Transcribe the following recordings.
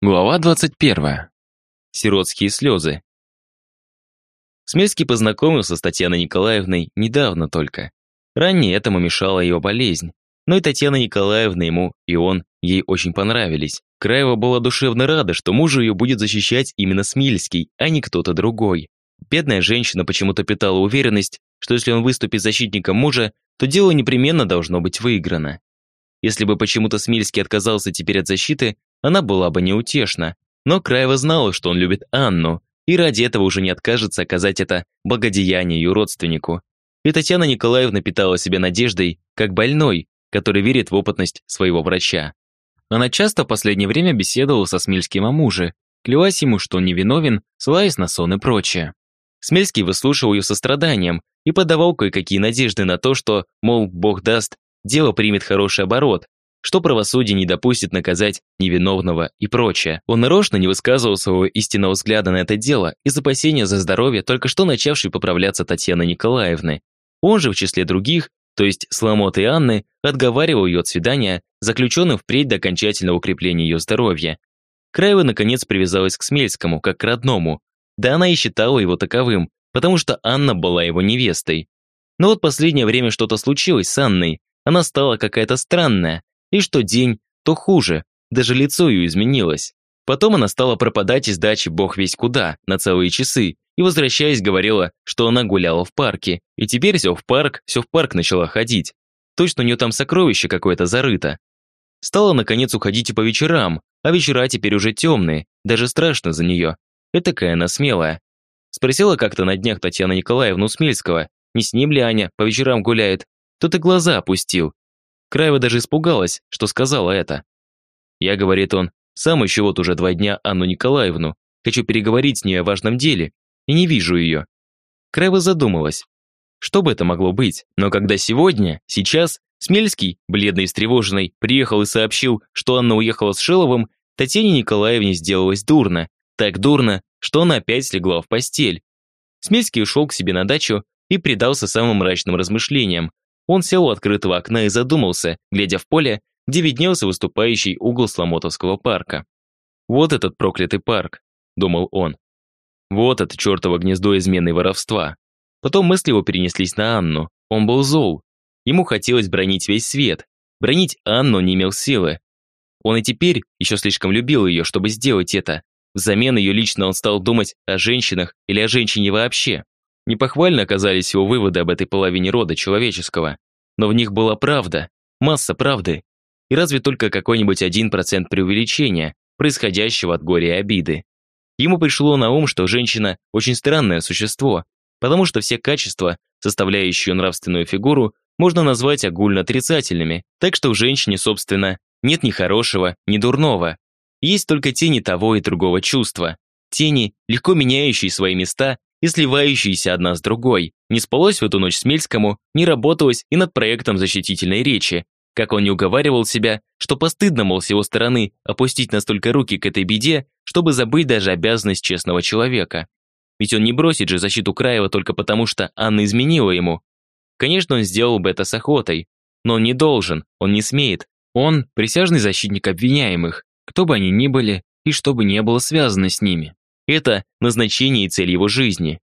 Глава 21. Сиротские слезы. Смельский познакомился с Татьяной Николаевной недавно только. Ранее этому мешала ее болезнь. Но и Татьяна Николаевна ему, и он, ей очень понравились. Краева была душевно рада, что мужу ее будет защищать именно Смельский, а не кто-то другой. Бедная женщина почему-то питала уверенность, что если он выступит защитником мужа, то дело непременно должно быть выиграно. Если бы почему-то Смельский отказался теперь от защиты, она была бы неутешна. Но Краева знала, что он любит Анну, и ради этого уже не откажется оказать это благодеяние ее родственнику. И Татьяна Николаевна питала себя надеждой, как больной, который верит в опытность своего врача. Она часто в последнее время беседовала со Смельским о муже, клялась ему, что он невиновен, ссылаясь на сон и прочее. Смельский выслушивал ее состраданием и подавал кое-какие надежды на то, что, мол, Бог даст, дело примет хороший оборот, что правосудие не допустит наказать невиновного и прочее. Он нарочно не высказывал своего истинного взгляда на это дело из опасения за здоровье только что начавшей поправляться Татьяны Николаевны. Он же в числе других, то есть Сломота и Анны, отговаривал ее от свидания, заключенным впредь до окончательного укрепления ее здоровья. Краева, наконец, привязалась к Смельскому, как к родному. Да она и считала его таковым, потому что Анна была его невестой. Но вот последнее время что-то случилось с Анной. Она стала какая-то странная, и что день, то хуже, даже лицо ее изменилось. Потом она стала пропадать из дачи бог весь куда, на целые часы, и, возвращаясь, говорила, что она гуляла в парке, и теперь все в парк, все в парк начала ходить. Точно у нее там сокровище какое-то зарыто. Стала, наконец, уходить и по вечерам, а вечера теперь уже темные, даже страшно за нее. Этакая она смелая. Спросила как-то на днях Татьяна Николаевну Смельского, не с ним ли Аня по вечерам гуляет. Тот и глаза опустил, Краева даже испугалась, что сказала это. Я, говорит он, сам еще вот уже два дня Анну Николаевну, хочу переговорить с ней о важном деле, и не вижу ее. Краева задумалась. Что бы это могло быть? Но когда сегодня, сейчас, Смельский, бледный и встревоженный, приехал и сообщил, что Анна уехала с Шиловым, Татьяне Николаевне сделалось дурно. Так дурно, что она опять слегла в постель. Смельский ушел к себе на дачу и предался самым мрачным размышлениям, он сел у открытого окна и задумался, глядя в поле, где виднелся выступающий угол Сломотовского парка. «Вот этот проклятый парк», — думал он. «Вот это чертово гнездо измены и воровства». Потом мысли его перенеслись на Анну. Он был зол. Ему хотелось бронить весь свет. Бронить Анну не имел силы. Он и теперь еще слишком любил ее, чтобы сделать это. Взамен ее лично он стал думать о женщинах или о женщине вообще. Непохвально оказались его выводы об этой половине рода человеческого. Но в них была правда, масса правды. И разве только какой-нибудь один процент преувеличения, происходящего от горя и обиды. Ему пришло на ум, что женщина – очень странное существо, потому что все качества, составляющие нравственную фигуру, можно назвать огульно отрицательными, так что в женщине, собственно, нет ни хорошего, ни дурного. Есть только тени того и другого чувства. Тени, легко меняющие свои места и сливающиеся одна с другой. Не спалось в эту ночь Смельскому, не работалось и над проектом защитительной речи. Как он не уговаривал себя, что постыдно, мол, с его стороны опустить настолько руки к этой беде, чтобы забыть даже обязанность честного человека. Ведь он не бросит же защиту Краева только потому, что Анна изменила ему. Конечно, он сделал бы это с охотой, но он не должен, он не смеет. Он – присяжный защитник обвиняемых, кто бы они ни были и что бы ни было связано с ними. Это назначение и цель его жизни.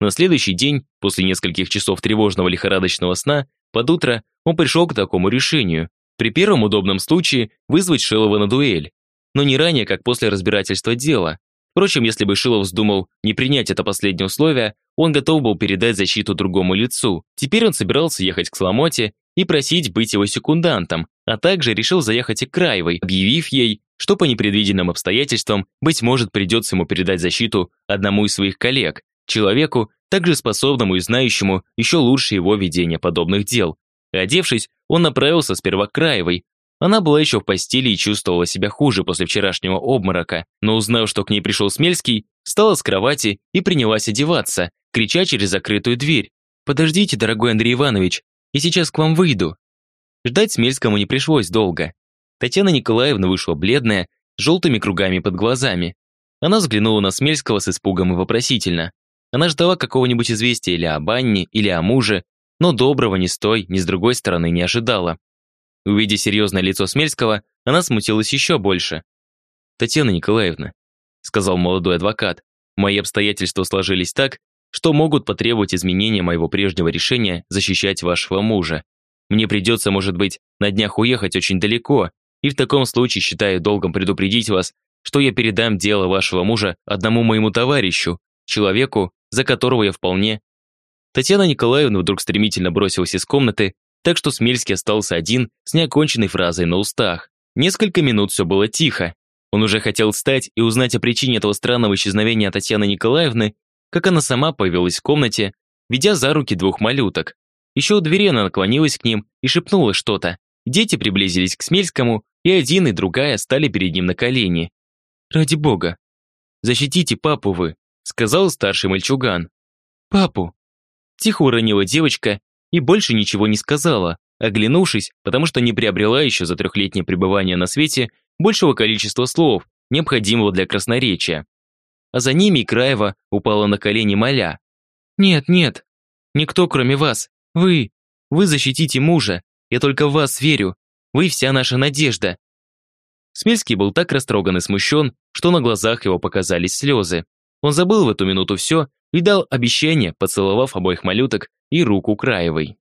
На следующий день, после нескольких часов тревожного лихорадочного сна, под утро он пришел к такому решению. При первом удобном случае вызвать Шилова на дуэль. Но не ранее, как после разбирательства дела. Впрочем, если бы Шилов вздумал не принять это последнее условие, он готов был передать защиту другому лицу. Теперь он собирался ехать к Сломоте и просить быть его секундантом, а также решил заехать и к Краевой, объявив ей, что по непредвиденным обстоятельствам, быть может, придется ему передать защиту одному из своих коллег, человеку, также способному и знающему еще лучше его ведения подобных дел. Одевшись, он направился сперва к Краевой. Она была еще в постели и чувствовала себя хуже после вчерашнего обморока, но узнав, что к ней пришел Смельский, встала с кровати и принялась одеваться, крича через закрытую дверь. «Подождите, дорогой Андрей Иванович, я сейчас к вам выйду». Ждать Смельскому не пришлось долго. Татьяна Николаевна вышла бледная, с желтыми кругами под глазами. Она взглянула на Смельского с испугом и вопросительно. Она ждала какого-нибудь известия или об Анне, или о муже, но доброго ни с той, ни с другой стороны не ожидала. Увидя серьезное лицо Смельского, она смутилась еще больше. Татьяна Николаевна, сказал молодой адвокат, мои обстоятельства сложились так, что могут потребовать изменения моего прежнего решения защищать вашего мужа. Мне придется, может быть, на днях уехать очень далеко, и в таком случае считаю долгом предупредить вас, что я передам дело вашего мужа одному моему товарищу, человеку, за которого я вполне... Татьяна Николаевна вдруг стремительно бросилась из комнаты, так что Смельский остался один с неоконченной фразой на устах. Несколько минут все было тихо. Он уже хотел встать и узнать о причине этого странного исчезновения Татьяны Николаевны, как она сама появилась в комнате, ведя за руки двух малюток. Еще у двери она наклонилась к ним и шепнула что-то. Дети приблизились к Смельскому, и один, и другая стали перед ним на колени. «Ради бога! Защитите папу вы!» сказал старший мальчуган. «Папу!» Тихо уронила девочка и больше ничего не сказала, оглянувшись, потому что не приобрела еще за трехлетнее пребывание на свете большего количества слов, необходимого для красноречия. А за ними и Краева упала на колени моля. «Нет, нет, никто кроме вас, вы, вы защитите мужа, я только в вас верю, вы вся наша надежда». Смельский был так растроган и смущен, что на глазах его показались слезы. Он забыл в эту минуту все и дал обещание, поцеловав обоих малюток и руку Краевой.